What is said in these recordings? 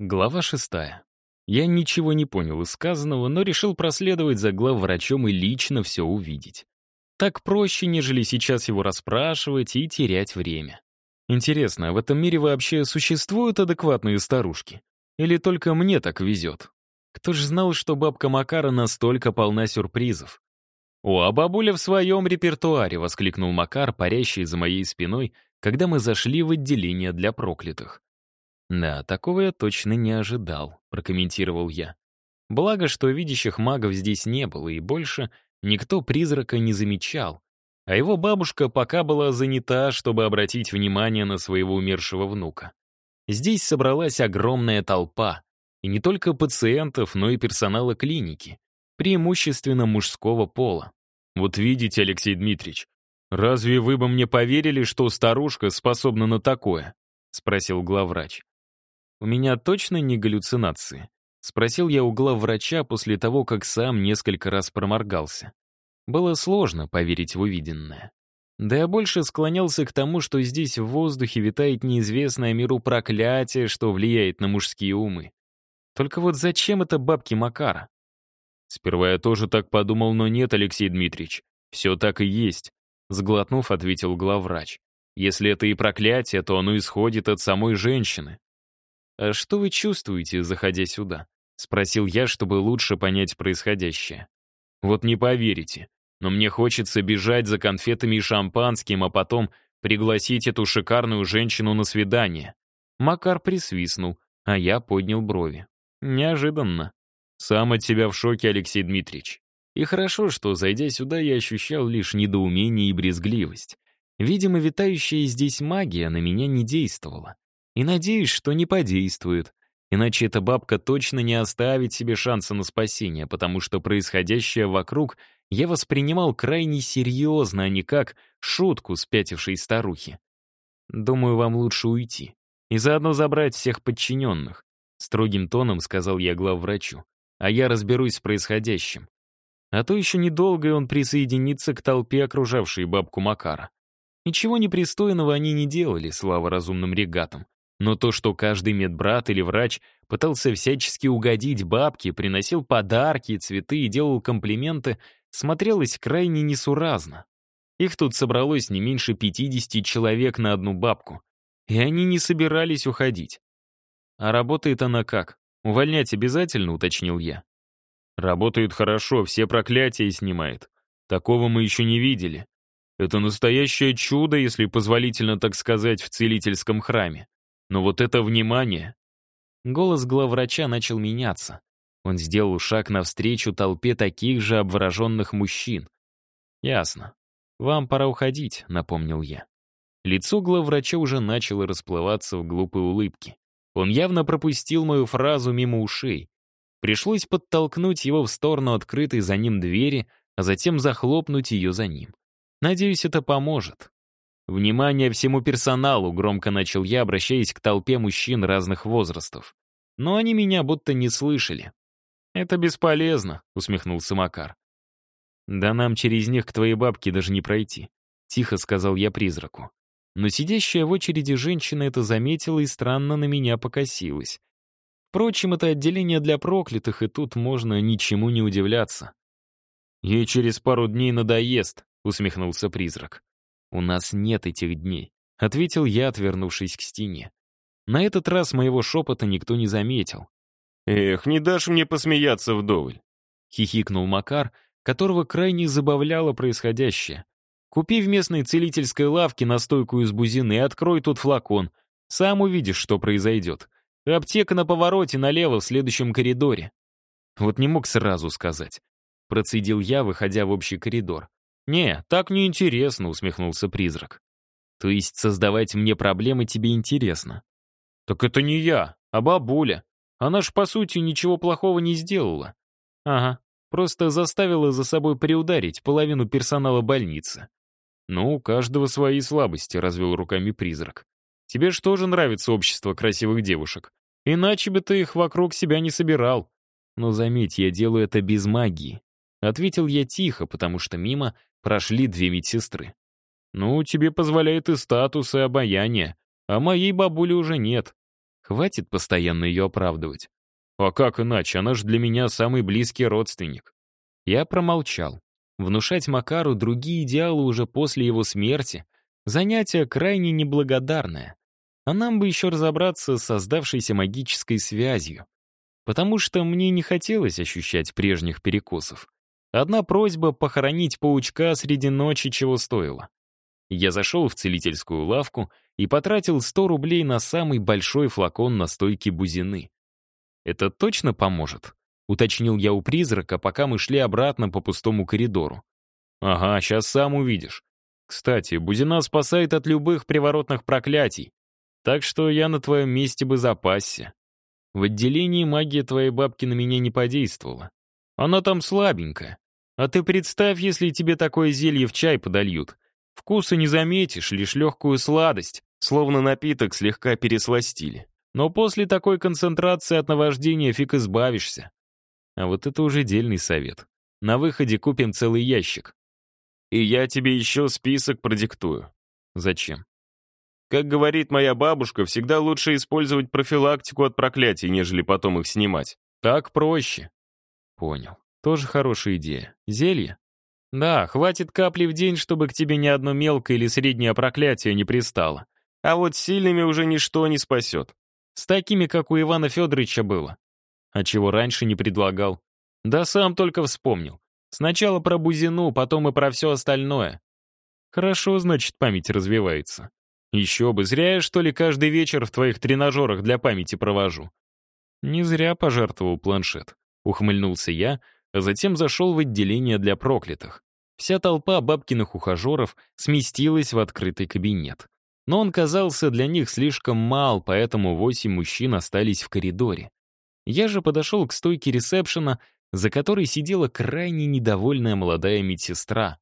Глава шестая. Я ничего не понял из сказанного, но решил проследовать за главврачом и лично все увидеть. Так проще, нежели сейчас его расспрашивать и терять время. Интересно, а в этом мире вообще существуют адекватные старушки? Или только мне так везет? Кто ж знал, что бабка Макара настолько полна сюрпризов? «О, а бабуля в своем репертуаре!» — воскликнул Макар, парящий за моей спиной, когда мы зашли в отделение для проклятых. «Да, такого я точно не ожидал», — прокомментировал я. Благо, что видящих магов здесь не было, и больше никто призрака не замечал, а его бабушка пока была занята, чтобы обратить внимание на своего умершего внука. Здесь собралась огромная толпа, и не только пациентов, но и персонала клиники, преимущественно мужского пола. «Вот видите, Алексей Дмитриевич, разве вы бы мне поверили, что старушка способна на такое?» — спросил главврач. «У меня точно не галлюцинации?» — спросил я у главврача после того, как сам несколько раз проморгался. Было сложно поверить в увиденное. Да я больше склонялся к тому, что здесь в воздухе витает неизвестное миру проклятие, что влияет на мужские умы. Только вот зачем это бабки Макара? Сперва я тоже так подумал, но нет, Алексей Дмитриевич. Все так и есть. Сглотнув, ответил главврач. Если это и проклятие, то оно исходит от самой женщины. «А что вы чувствуете, заходя сюда?» — спросил я, чтобы лучше понять происходящее. «Вот не поверите, но мне хочется бежать за конфетами и шампанским, а потом пригласить эту шикарную женщину на свидание». Макар присвистнул, а я поднял брови. Неожиданно. Сам от себя в шоке, Алексей Дмитриевич. И хорошо, что, зайдя сюда, я ощущал лишь недоумение и брезгливость. Видимо, витающая здесь магия на меня не действовала. И надеюсь, что не подействует. Иначе эта бабка точно не оставит себе шанса на спасение, потому что происходящее вокруг я воспринимал крайне серьезно, а не как шутку спятившей старухи. Думаю, вам лучше уйти. И заодно забрать всех подчиненных. Строгим тоном сказал я главврачу. А я разберусь с происходящим. А то еще недолго и он присоединится к толпе, окружавшей бабку Макара. Ничего непристойного они не делали, слава разумным регатам. Но то, что каждый медбрат или врач пытался всячески угодить бабке, приносил подарки, цветы и делал комплименты, смотрелось крайне несуразно. Их тут собралось не меньше 50 человек на одну бабку. И они не собирались уходить. А работает она как? Увольнять обязательно, уточнил я. Работает хорошо, все проклятия снимает. Такого мы еще не видели. Это настоящее чудо, если позволительно так сказать, в целительском храме. Но вот это внимание... Голос главврача начал меняться. Он сделал шаг навстречу толпе таких же обвороженных мужчин. «Ясно. Вам пора уходить», — напомнил я. Лицо главврача уже начало расплываться в глупой улыбке. Он явно пропустил мою фразу мимо ушей. Пришлось подтолкнуть его в сторону открытой за ним двери, а затем захлопнуть ее за ним. Надеюсь, это поможет. «Внимание всему персоналу!» — громко начал я, обращаясь к толпе мужчин разных возрастов. Но они меня будто не слышали. «Это бесполезно», — усмехнулся Макар. «Да нам через них к твоей бабке даже не пройти», — тихо сказал я призраку. Но сидящая в очереди женщина это заметила и странно на меня покосилась. Впрочем, это отделение для проклятых, и тут можно ничему не удивляться. «Ей через пару дней надоест», — усмехнулся призрак. «У нас нет этих дней», — ответил я, отвернувшись к стене. На этот раз моего шепота никто не заметил. «Эх, не дашь мне посмеяться вдоволь», — хихикнул Макар, которого крайне забавляло происходящее. «Купи в местной целительской лавке настойку из бузины и открой тут флакон. Сам увидишь, что произойдет. Аптека на повороте налево в следующем коридоре». Вот не мог сразу сказать. Процедил я, выходя в общий коридор. «Не, так неинтересно», — усмехнулся призрак. «То есть создавать мне проблемы тебе интересно?» «Так это не я, а бабуля. Она ж, по сути, ничего плохого не сделала». «Ага, просто заставила за собой приударить половину персонала больницы». «Ну, у каждого свои слабости», — развел руками призрак. «Тебе ж тоже нравится общество красивых девушек. Иначе бы ты их вокруг себя не собирал. Но заметь, я делаю это без магии. Ответил я тихо, потому что мимо прошли две медсестры. «Ну, тебе позволяет и статус, и обаяние, а моей бабули уже нет». Хватит постоянно ее оправдывать. А как иначе, она же для меня самый близкий родственник. Я промолчал. Внушать Макару другие идеалы уже после его смерти — занятие крайне неблагодарное. А нам бы еще разобраться с создавшейся магической связью. Потому что мне не хотелось ощущать прежних перекосов. Одна просьба похоронить паучка среди ночи чего стоила. Я зашел в целительскую лавку и потратил 100 рублей на самый большой флакон настойки бузины. Это точно поможет? Уточнил я у призрака, пока мы шли обратно по пустому коридору. Ага, сейчас сам увидишь. Кстати, бузина спасает от любых приворотных проклятий. Так что я на твоем месте бы запасся. В отделении магия твоей бабки на меня не подействовала. Она там слабенькая. А ты представь, если тебе такое зелье в чай подольют. Вкуса не заметишь, лишь легкую сладость, словно напиток слегка пересластили. Но после такой концентрации от наваждения фиг избавишься. А вот это уже дельный совет. На выходе купим целый ящик. И я тебе еще список продиктую. Зачем? Как говорит моя бабушка, всегда лучше использовать профилактику от проклятий, нежели потом их снимать. Так проще. Понял. Тоже хорошая идея. Зелье? Да, хватит капли в день, чтобы к тебе ни одно мелкое или среднее проклятие не пристало. А вот сильными уже ничто не спасет. С такими, как у Ивана Федоровича было. А чего раньше не предлагал? Да сам только вспомнил. Сначала про Бузину, потом и про все остальное. Хорошо, значит, память развивается. Еще бы, зря я, что ли, каждый вечер в твоих тренажерах для памяти провожу. Не зря пожертвовал планшет. Ухмыльнулся я, а затем зашел в отделение для проклятых. Вся толпа бабкиных ухажеров сместилась в открытый кабинет. Но он казался для них слишком мал, поэтому восемь мужчин остались в коридоре. Я же подошел к стойке ресепшена, за которой сидела крайне недовольная молодая медсестра.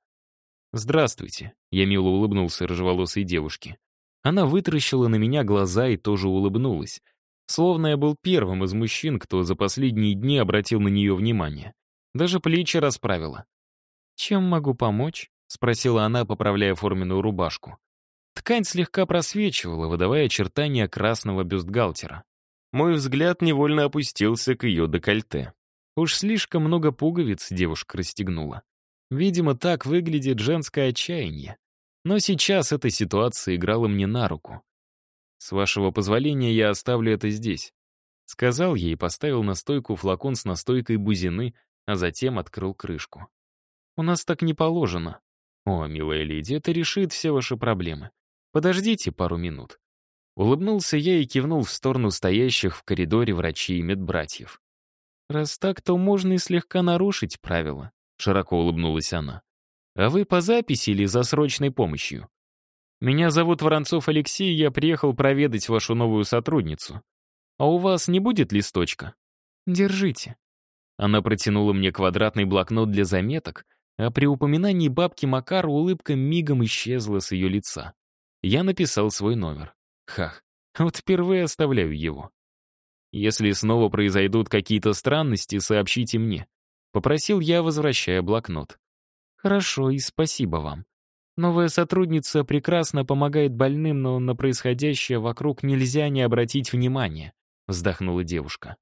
«Здравствуйте», — я мило улыбнулся рыжеволосой девушке. Она вытаращила на меня глаза и тоже улыбнулась, словно я был первым из мужчин, кто за последние дни обратил на нее внимание. Даже плечи расправила. «Чем могу помочь?» — спросила она, поправляя форменную рубашку. Ткань слегка просвечивала, выдавая очертания красного бюстгальтера. Мой взгляд невольно опустился к ее декольте. Уж слишком много пуговиц девушка расстегнула. Видимо, так выглядит женское отчаяние. Но сейчас эта ситуация играла мне на руку. «С вашего позволения я оставлю это здесь», — сказал ей и поставил на стойку флакон с настойкой бузины, а затем открыл крышку. «У нас так не положено. О, милая леди, это решит все ваши проблемы. Подождите пару минут». Улыбнулся я и кивнул в сторону стоящих в коридоре врачей и медбратьев. «Раз так, то можно и слегка нарушить правила», — широко улыбнулась она. «А вы по записи или за срочной помощью?» «Меня зовут Воронцов Алексей, я приехал проведать вашу новую сотрудницу. А у вас не будет листочка?» «Держите». Она протянула мне квадратный блокнот для заметок, а при упоминании бабки Макара улыбка мигом исчезла с ее лица. Я написал свой номер. Хах, вот впервые оставляю его. Если снова произойдут какие-то странности, сообщите мне. Попросил я, возвращая блокнот. Хорошо, и спасибо вам. Новая сотрудница прекрасно помогает больным, но на происходящее вокруг нельзя не обратить внимания, вздохнула девушка.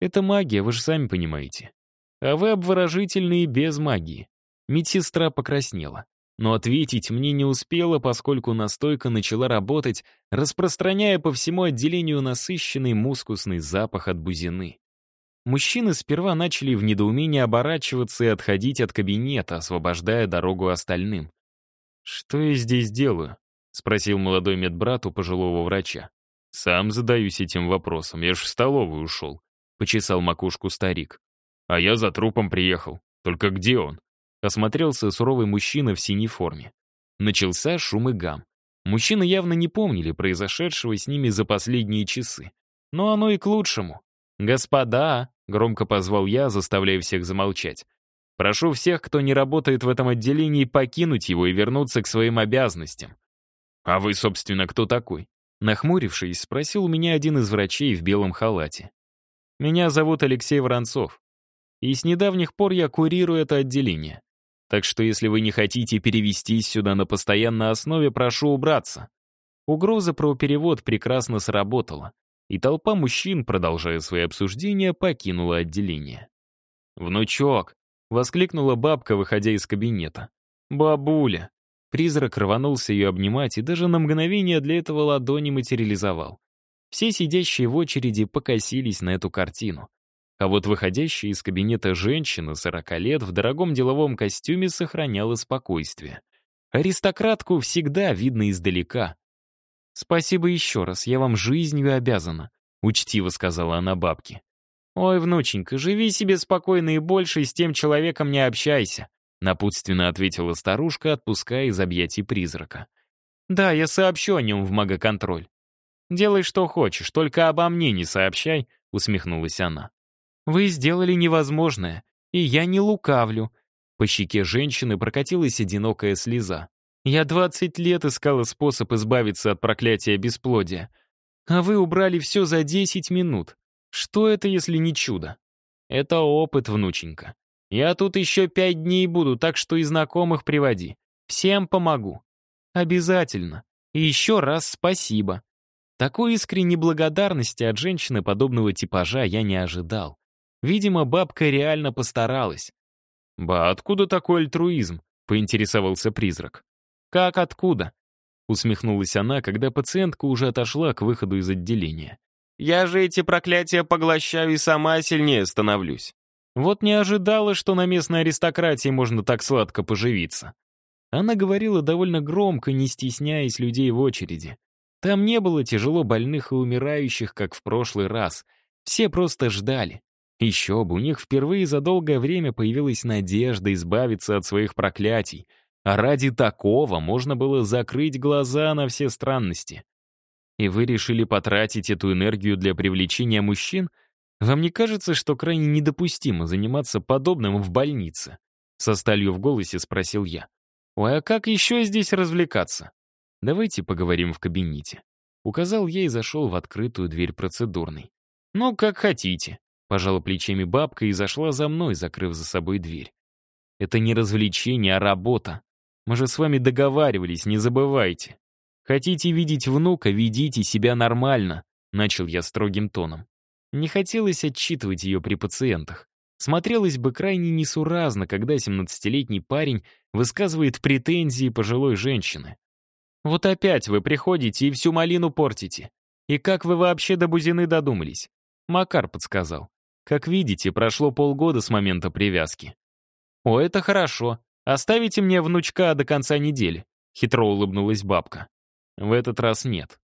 Это магия, вы же сами понимаете. А вы обворожительные без магии. Медсестра покраснела но ответить мне не успела, поскольку настойка начала работать, распространяя по всему отделению насыщенный мускусный запах от бузины. Мужчины сперва начали в недоумении оборачиваться и отходить от кабинета, освобождая дорогу остальным. «Что я здесь делаю?» — спросил молодой медбрат у пожилого врача. «Сам задаюсь этим вопросом, я ж в столовую ушел», — почесал макушку старик. «А я за трупом приехал. Только где он?» Осмотрелся суровый мужчина в синей форме. Начался шум и гам. Мужчины явно не помнили произошедшего с ними за последние часы. Но оно и к лучшему. «Господа!» — громко позвал я, заставляя всех замолчать. «Прошу всех, кто не работает в этом отделении, покинуть его и вернуться к своим обязанностям». «А вы, собственно, кто такой?» Нахмурившись, спросил у меня один из врачей в белом халате. «Меня зовут Алексей Воронцов. И с недавних пор я курирую это отделение. Так что если вы не хотите перевестись сюда на постоянной основе, прошу убраться. Угроза про перевод прекрасно сработала. и толпа мужчин, продолжая свои обсуждения, покинула отделение. «Внучок!» — воскликнула бабка, выходя из кабинета. «Бабуля!» Призрак рванулся ее обнимать и даже на мгновение для этого ладони материализовал. Все сидящие в очереди покосились на эту картину. А вот выходящая из кабинета женщина, сорока лет, в дорогом деловом костюме сохраняла спокойствие. Аристократку всегда видно издалека. «Спасибо еще раз, я вам жизнью обязана», — учтиво сказала она бабке. «Ой, внученька, живи себе спокойно и больше с тем человеком не общайся», напутственно ответила старушка, отпуская из объятий призрака. «Да, я сообщу о нем в магоконтроль». «Делай, что хочешь, только обо мне не сообщай», усмехнулась она. «Вы сделали невозможное, и я не лукавлю. По щеке женщины прокатилась одинокая слеза. «Я двадцать лет искала способ избавиться от проклятия бесплодия. А вы убрали все за десять минут. Что это, если не чудо? Это опыт, внученька. Я тут еще пять дней буду, так что и знакомых приводи. Всем помогу. Обязательно. И еще раз спасибо. Такой искренней благодарности от женщины подобного типажа я не ожидал. Видимо, бабка реально постаралась. «Ба, откуда такой альтруизм?» — поинтересовался призрак. «Как откуда?» — усмехнулась она, когда пациентка уже отошла к выходу из отделения. «Я же эти проклятия поглощаю и сама сильнее становлюсь». Вот не ожидала, что на местной аристократии можно так сладко поживиться. Она говорила довольно громко, не стесняясь людей в очереди. Там не было тяжело больных и умирающих, как в прошлый раз. Все просто ждали. Еще бы, у них впервые за долгое время появилась надежда избавиться от своих проклятий, а ради такого можно было закрыть глаза на все странности. И вы решили потратить эту энергию для привлечения мужчин? Вам не кажется, что крайне недопустимо заниматься подобным в больнице? Со сталью в голосе спросил я. Ой, а как еще здесь развлекаться? Давайте поговорим в кабинете. Указал я и зашел в открытую дверь процедурной. Ну, как хотите. Пожала плечами бабка и зашла за мной, закрыв за собой дверь. Это не развлечение, а работа. Мы же с вами договаривались, не забывайте. Хотите видеть внука, ведите себя нормально, начал я строгим тоном. Не хотелось отчитывать ее при пациентах. Смотрелось бы крайне несуразно, когда 17-летний парень высказывает претензии пожилой женщины. Вот опять вы приходите и всю малину портите. И как вы вообще до Бузины додумались? Макар подсказал. Как видите, прошло полгода с момента привязки. «О, это хорошо. Оставите мне внучка до конца недели», — хитро улыбнулась бабка. «В этот раз нет.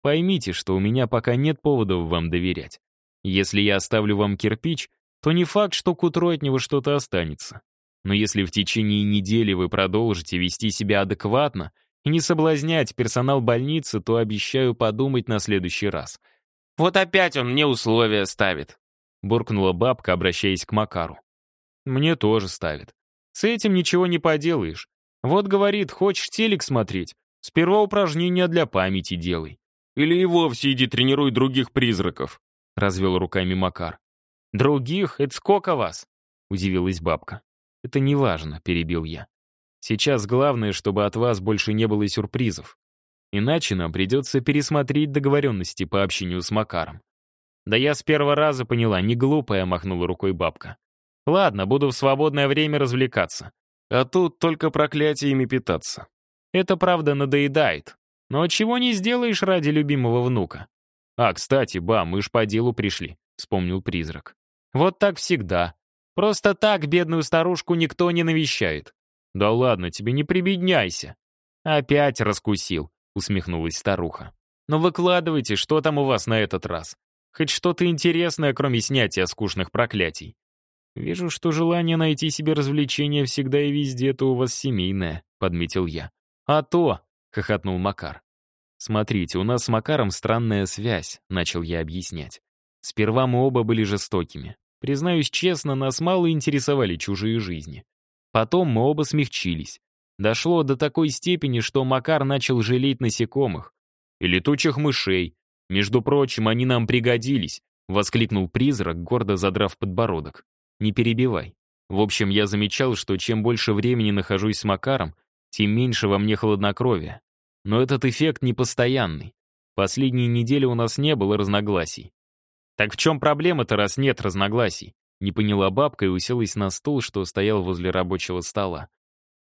Поймите, что у меня пока нет поводов вам доверять. Если я оставлю вам кирпич, то не факт, что к утру от него что-то останется. Но если в течение недели вы продолжите вести себя адекватно и не соблазнять персонал больницы, то обещаю подумать на следующий раз». «Вот опять он мне условия ставит», — буркнула бабка, обращаясь к Макару. «Мне тоже ставит. С этим ничего не поделаешь. Вот, говорит, хочешь телек смотреть? Сперва упражнения для памяти делай». «Или и вовсе иди тренируй других призраков», — развел руками Макар. «Других? Это сколько вас?» — удивилась бабка. «Это не важно», — перебил я. «Сейчас главное, чтобы от вас больше не было сюрпризов. Иначе нам придется пересмотреть договоренности по общению с Макаром. «Да я с первого раза поняла, не глупая», — махнула рукой бабка. «Ладно, буду в свободное время развлекаться. А тут только проклятиями питаться. Это правда надоедает. Но чего не сделаешь ради любимого внука?» «А, кстати, ба, мы ж по делу пришли», — вспомнил призрак. «Вот так всегда. Просто так бедную старушку никто не навещает». «Да ладно, тебе не прибедняйся». «Опять раскусил», — усмехнулась старуха. «Ну выкладывайте, что там у вас на этот раз? Хоть что-то интересное, кроме снятия скучных проклятий. Вижу, что желание найти себе развлечения всегда и везде это у вас семейное, подметил я. А то, хохотнул Макар. Смотрите, у нас с Макаром странная связь, начал я объяснять. Сперва мы оба были жестокими. Признаюсь честно, нас мало интересовали чужие жизни. Потом мы оба смягчились. Дошло до такой степени, что Макар начал жалеть насекомых. И летучих мышей, «Между прочим, они нам пригодились», — воскликнул призрак, гордо задрав подбородок. «Не перебивай. В общем, я замечал, что чем больше времени нахожусь с Макаром, тем меньше во мне хладнокровия. Но этот эффект непостоянный. Последние недели у нас не было разногласий. Так в чем проблема-то, раз нет разногласий? Не поняла бабка и уселась на стул, что стоял возле рабочего стола.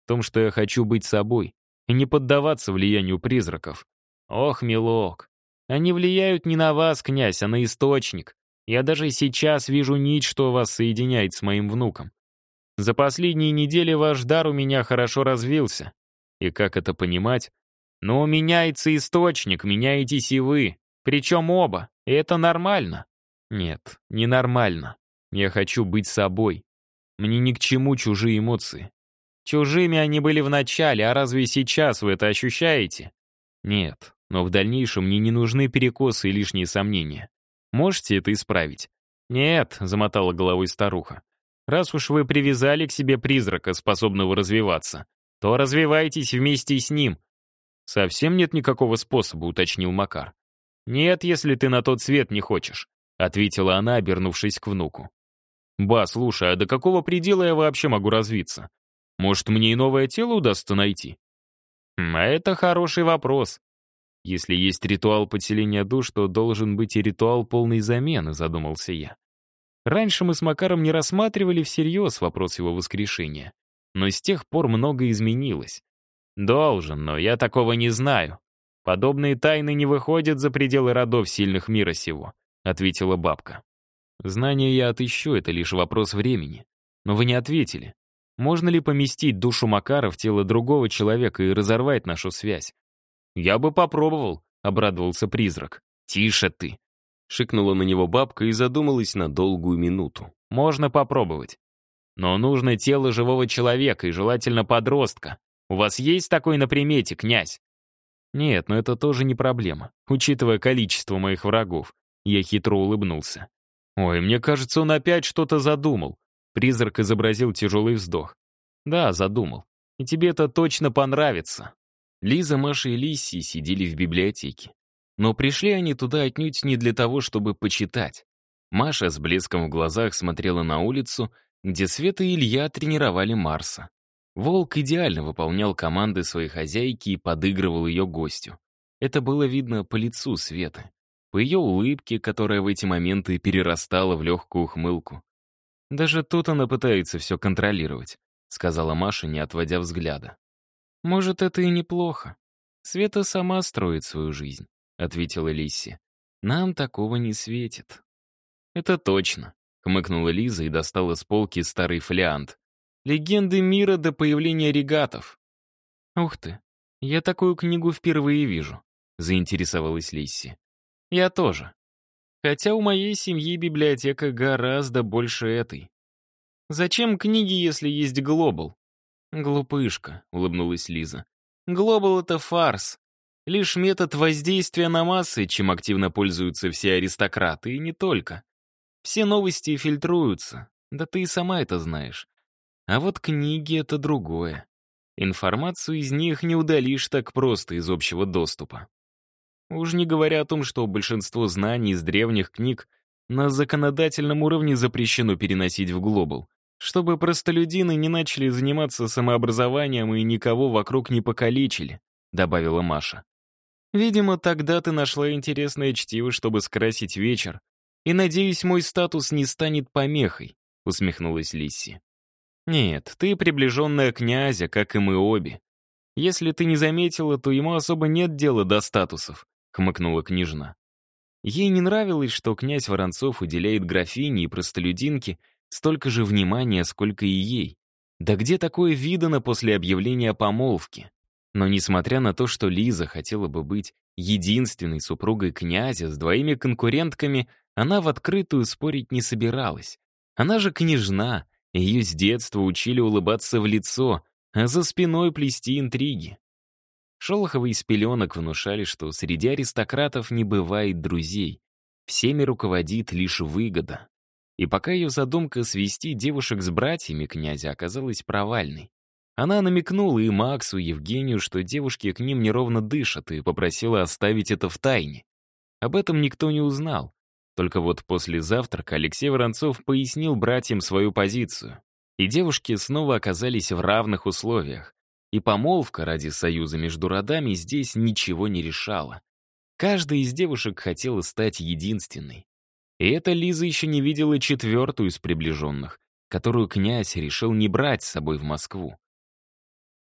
В том, что я хочу быть собой и не поддаваться влиянию призраков. Ох, милок, они влияют не на вас, князь, а на источник. Я даже сейчас вижу нить, что вас соединяет с моим внуком. За последние недели ваш дар у меня хорошо развился. И как это понимать? Но меняется источник, меняетесь и вы. Причем оба. И это нормально. Нет, не нормально. Я хочу быть собой. Мне ни к чему чужие эмоции. Чужими они были в начале, а разве сейчас вы это ощущаете? Нет, но в дальнейшем мне не нужны перекосы и лишние сомнения. Можете это исправить? Нет, замотала головой старуха. Раз уж вы привязали к себе призрака, способного развиваться, то развивайтесь вместе с ним. Совсем нет никакого способа, уточнил Макар. Нет, если ты на тот свет не хочешь, ответила она, обернувшись к внуку. «Ба, слушай, а до какого предела я вообще могу развиться? Может, мне и новое тело удастся найти?» «А это хороший вопрос. Если есть ритуал подселения душ, то должен быть и ритуал полной замены», — задумался я. Раньше мы с Макаром не рассматривали всерьез вопрос его воскрешения. Но с тех пор многое изменилось. Должен, но я такого не знаю. Подобные тайны не выходят за пределы родов сильных мира сего, ответила бабка. Знания я отыщу, это лишь вопрос времени. Но вы не ответили. Можно ли поместить душу Макара в тело другого человека и разорвать нашу связь? Я бы попробовал, обрадовался призрак. Тише ты. Шикнула на него бабка и задумалась на долгую минуту. Можно попробовать. Но нужно тело живого человека и желательно подростка. У вас есть такой на примете, князь? Нет, но это тоже не проблема, учитывая количество моих врагов. Я хитро улыбнулся. «Ой, мне кажется, он опять что-то задумал». Призрак изобразил тяжелый вздох. «Да, задумал. И тебе это точно понравится». Лиза, Маша и Лисси сидели в библиотеке. Но пришли они туда отнюдь не для того, чтобы почитать. Маша с блеском в глазах смотрела на улицу, где Света и Илья тренировали Марса. Волк идеально выполнял команды своей хозяйки и подыгрывал ее гостю. Это было видно по лицу Светы по ее улыбке, которая в эти моменты перерастала в легкую ухмылку. «Даже тут она пытается все контролировать», — сказала Маша, не отводя взгляда. «Может, это и неплохо. Света сама строит свою жизнь», — ответила Лисси. «Нам такого не светит». «Это точно», — хмыкнула Лиза и достала с полки старый фолиант. «Легенды мира до появления регатов». «Ух ты, я такую книгу впервые вижу», — заинтересовалась Лисси. Я тоже. Хотя у моей семьи библиотека гораздо больше этой. Зачем книги, если есть глобал? Глупышка, улыбнулась Лиза. Глобал — это фарс. Лишь метод воздействия на массы, чем активно пользуются все аристократы, и не только. Все новости фильтруются, да ты и сама это знаешь. А вот книги — это другое. Информацию из них не удалишь так просто из общего доступа. Уж не говоря о том, что большинство знаний из древних книг на законодательном уровне запрещено переносить в глобал, чтобы простолюдины не начали заниматься самообразованием и никого вокруг не покалечили, добавила Маша. Видимо, тогда ты нашла интересное чтиво, чтобы скрасить вечер, и, надеюсь, мой статус не станет помехой, усмехнулась Лисси. Нет, ты приближенная князя, как и мы обе. Если ты не заметила, то ему особо нет дела до статусов. — хмыкнула княжна. Ей не нравилось, что князь Воронцов уделяет графине и простолюдинке столько же внимания, сколько и ей. Да где такое видано после объявления помолвки? Но несмотря на то, что Лиза хотела бы быть единственной супругой князя с двоими конкурентками, она в открытую спорить не собиралась. Она же княжна, ее с детства учили улыбаться в лицо, а за спиной плести интриги. Шолоховы из пеленок внушали, что среди аристократов не бывает друзей. Всеми руководит лишь выгода. И пока ее задумка свести девушек с братьями князя оказалась провальной. Она намекнула и Максу, и Евгению, что девушки к ним неровно дышат, и попросила оставить это в тайне. Об этом никто не узнал. Только вот после завтрака Алексей Воронцов пояснил братьям свою позицию. И девушки снова оказались в равных условиях. И помолвка ради союза между родами здесь ничего не решала. Каждая из девушек хотела стать единственной. И эта Лиза еще не видела четвертую из приближенных, которую князь решил не брать с собой в Москву.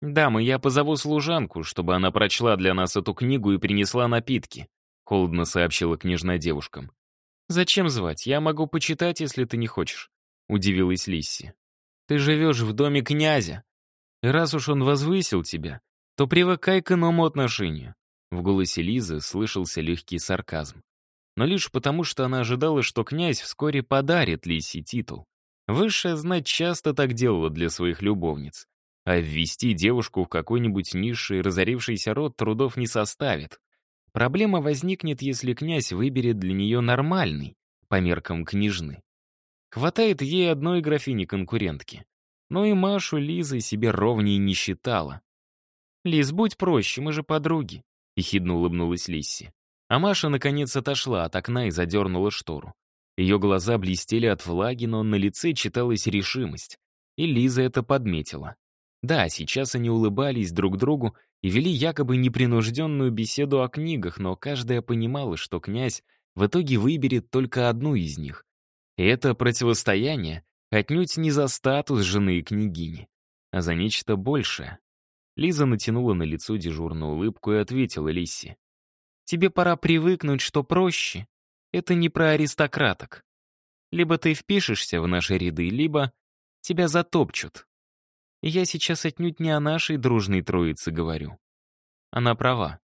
«Дамы, я позову служанку, чтобы она прочла для нас эту книгу и принесла напитки», холодно сообщила княжна девушкам. «Зачем звать? Я могу почитать, если ты не хочешь», удивилась Лисси. «Ты живешь в доме князя. И раз уж он возвысил тебя, то привыкай к иному отношению». В голосе Лизы слышался легкий сарказм. Но лишь потому, что она ожидала, что князь вскоре подарит Лисе титул. Высшая знать часто так делала для своих любовниц. А ввести девушку в какой-нибудь низший разорившийся род трудов не составит. Проблема возникнет, если князь выберет для нее нормальный, по меркам княжны. Хватает ей одной графини-конкурентки. Но и Машу Лиза себе ровней не считала. «Лиз, будь проще, мы же подруги», — ехидно улыбнулась Лисси. А Маша, наконец, отошла от окна и задернула штору. Ее глаза блестели от влаги, но на лице читалась решимость. И Лиза это подметила. Да, сейчас они улыбались друг другу и вели якобы непринужденную беседу о книгах, но каждая понимала, что князь в итоге выберет только одну из них. И это противостояние отнюдь не за статус жены и княгини, а за нечто большее. Лиза натянула на лицо дежурную улыбку и ответила Лисе. «Тебе пора привыкнуть, что проще. Это не про аристократок. Либо ты впишешься в наши ряды, либо тебя затопчут. И я сейчас отнюдь не о нашей дружной троице говорю. Она права.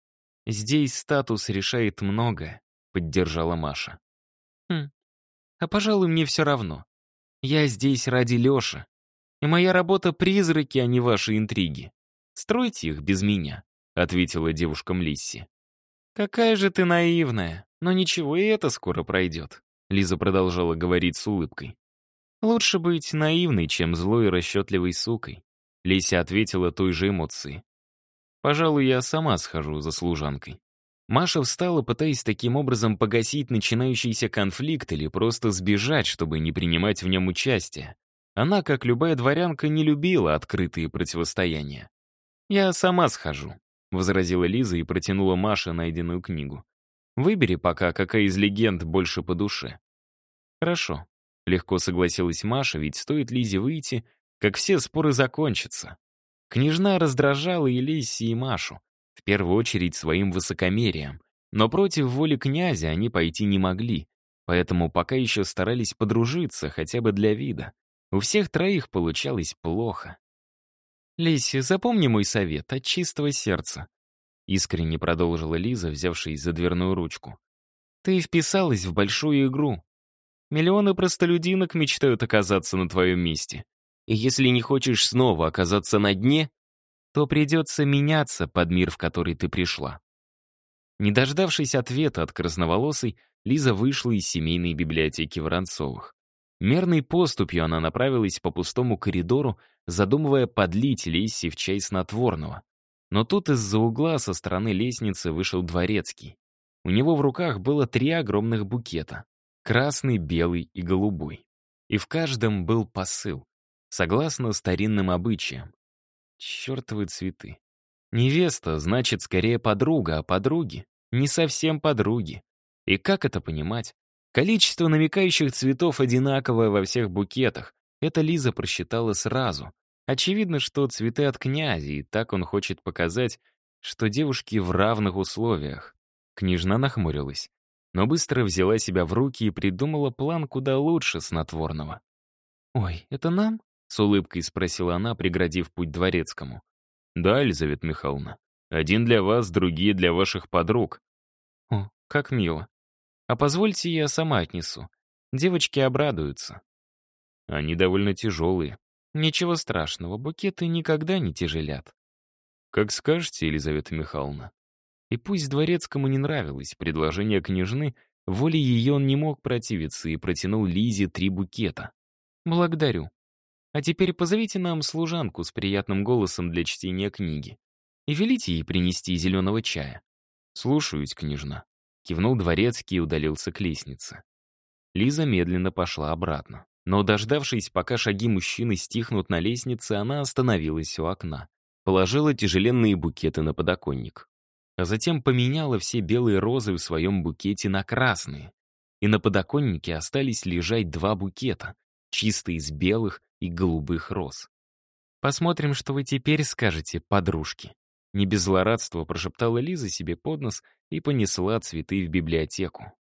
Здесь статус решает многое, поддержала Маша. Хм, а пожалуй, мне все равно. Я здесь ради Леши. И моя работа — призраки, а не ваши интриги. Стройте их без меня», — ответила девушкам Лисси. «Какая же ты наивная. Но ничего, и это скоро пройдет», — Лиза продолжала говорить с улыбкой. «Лучше быть наивной, чем злой и расчетливой сукой», — Лися ответила той же эмоцией. «Пожалуй, я сама схожу за служанкой». Маша встала, пытаясь таким образом погасить начинающийся конфликт или просто сбежать, чтобы не принимать в нем участие. Она, как любая дворянка, не любила открытые противостояния. «Я сама схожу», — возразила Лиза и протянула Маше найденную книгу. «Выбери пока, какая из легенд больше по душе». «Хорошо», — легко согласилась Маша, ведь стоит Лизе выйти, как все споры закончатся. Княжна раздражала и Лиси, и Машу, в первую очередь своим высокомерием, но против воли князя они пойти не могли, поэтому пока еще старались подружиться, хотя бы для вида. У всех троих получалось плохо. «Лиси, запомни мой совет от чистого сердца», — искренне продолжила Лиза, взявшись за дверную ручку. «Ты вписалась в большую игру. Миллионы простолюдинок мечтают оказаться на твоем месте. И если не хочешь снова оказаться на дне, то придется меняться под мир, в который ты пришла». Не дождавшись ответа от красноволосой, Лиза вышла из семейной библиотеки Воронцовых. Мерной поступью она направилась по пустому коридору, задумывая подлить Лисси в чай снотворного. Но тут из-за угла со стороны лестницы вышел дворецкий. У него в руках было три огромных букета — красный, белый и голубой. И в каждом был посыл, согласно старинным обычаям. Чертовы цветы. Невеста, значит, скорее подруга, а подруги — не совсем подруги. И как это понимать? Количество намекающих цветов одинаковое во всех букетах, это Лиза просчитала сразу. Очевидно, что цветы от князя, и так он хочет показать, что девушки в равных условиях. Княжна нахмурилась, но быстро взяла себя в руки и придумала план куда лучше снотворного. «Ой, это нам?» — с улыбкой спросила она, преградив путь дворецкому. «Да, Елизавета Михайловна. Один для вас, другие для ваших подруг». «О, как мило. А позвольте, я сама отнесу. Девочки обрадуются». Они довольно тяжелые. Ничего страшного, букеты никогда не тяжелят. Как скажете, Елизавета Михайловна. И пусть дворецкому не нравилось предложение княжны, воле ее он не мог противиться и протянул Лизе три букета. «Благодарю. А теперь позовите нам служанку с приятным голосом для чтения книги и велите ей принести зеленого чая». «Слушаюсь, княжна», — кивнул дворецкий и удалился к лестнице. Лиза медленно пошла обратно. Но, дождавшись, пока шаги мужчины стихнут на лестнице, она остановилась у окна. Положила тяжеленные букеты на подоконник. А затем поменяла все белые розы в своем букете на красные. И на подоконнике остались лежать два букета, чистые из белых и голубых роз. «Посмотрим, что вы теперь скажете, подружки». Не без злорадства прошептала Лиза себе под нос и понесла цветы в библиотеку.